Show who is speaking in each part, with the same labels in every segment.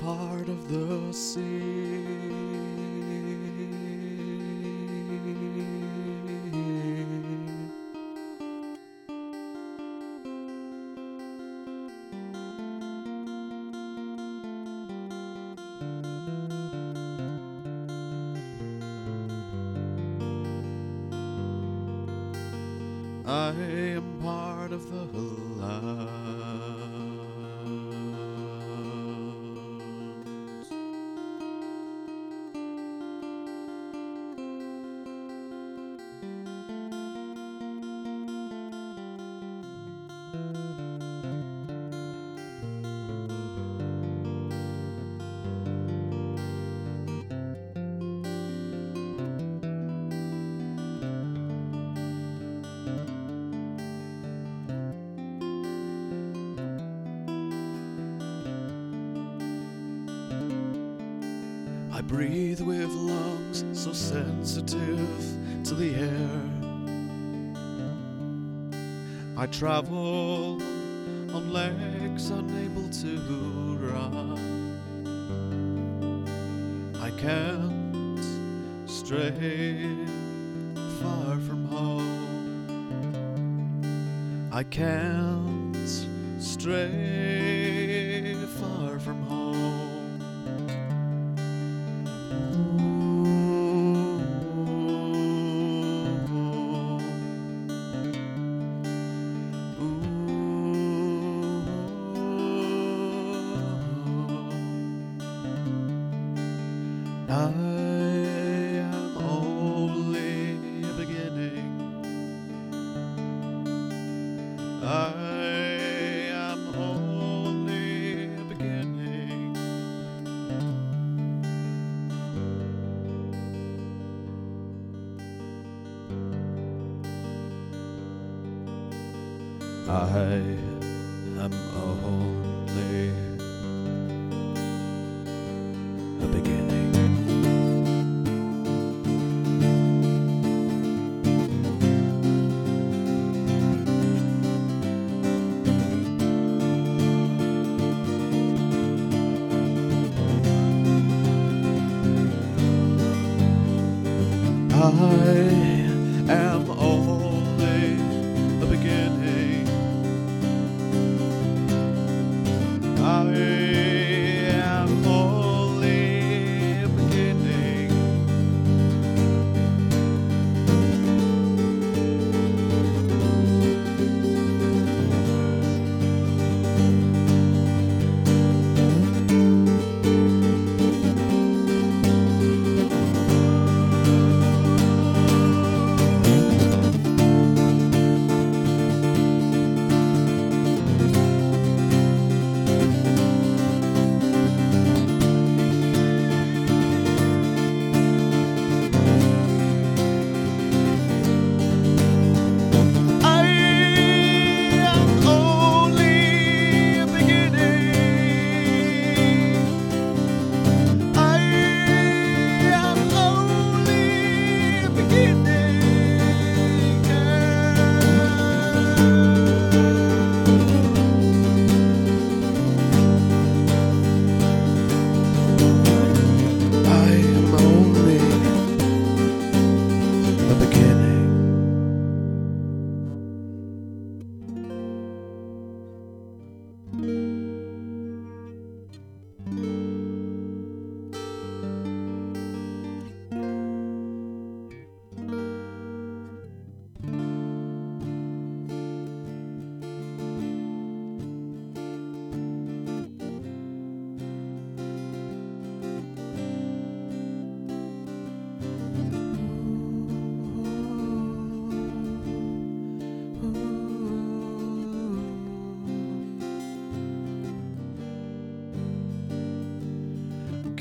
Speaker 1: Part of the sea. I am part of the breathe with lungs so sensitive to the air. I travel on legs unable to run. I can't stray far from home. I can't stray I am only a beginning. I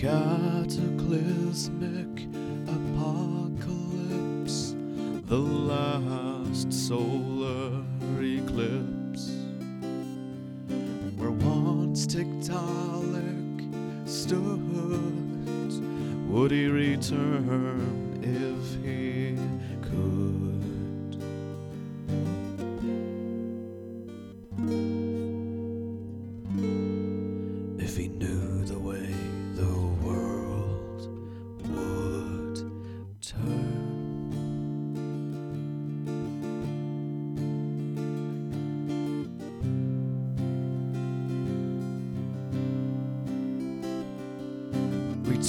Speaker 1: Cataclysmic apocalypse, the last solar eclipse, where once Tiktaalik stood, would he return if he could?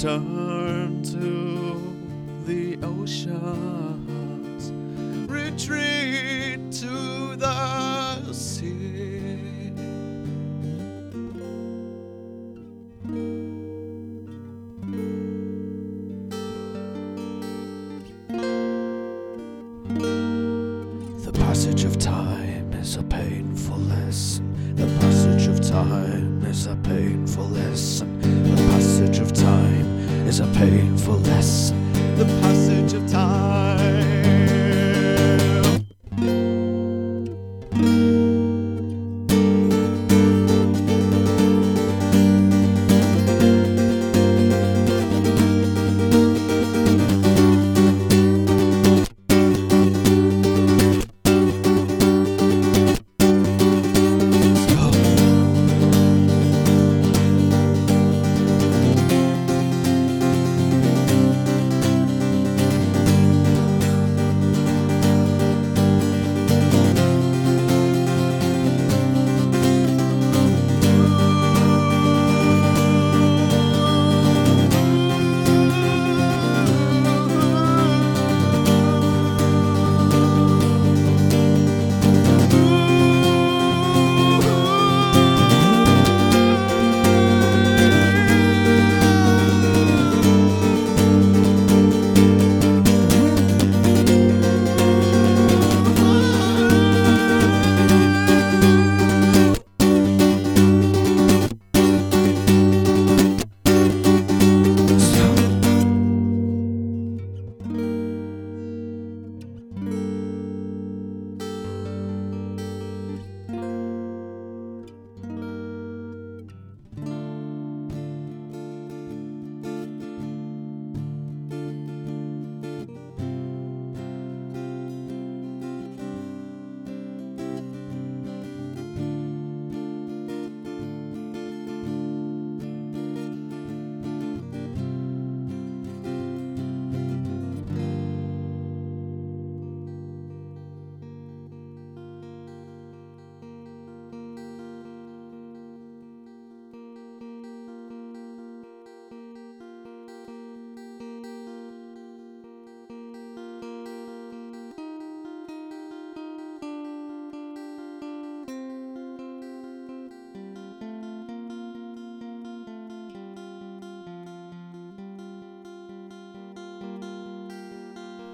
Speaker 1: Return to the oceans, retreat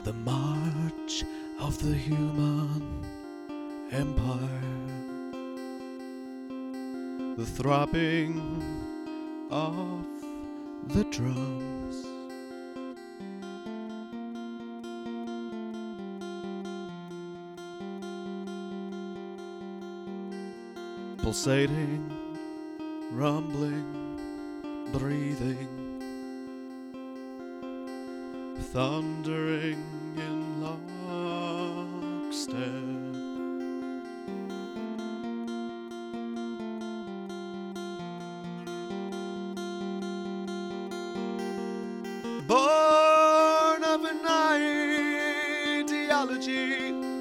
Speaker 1: The march of the human empire. The throbbing of the drums. Pulsating, rumbling, breathing thundering in lockstep. Born of an ideology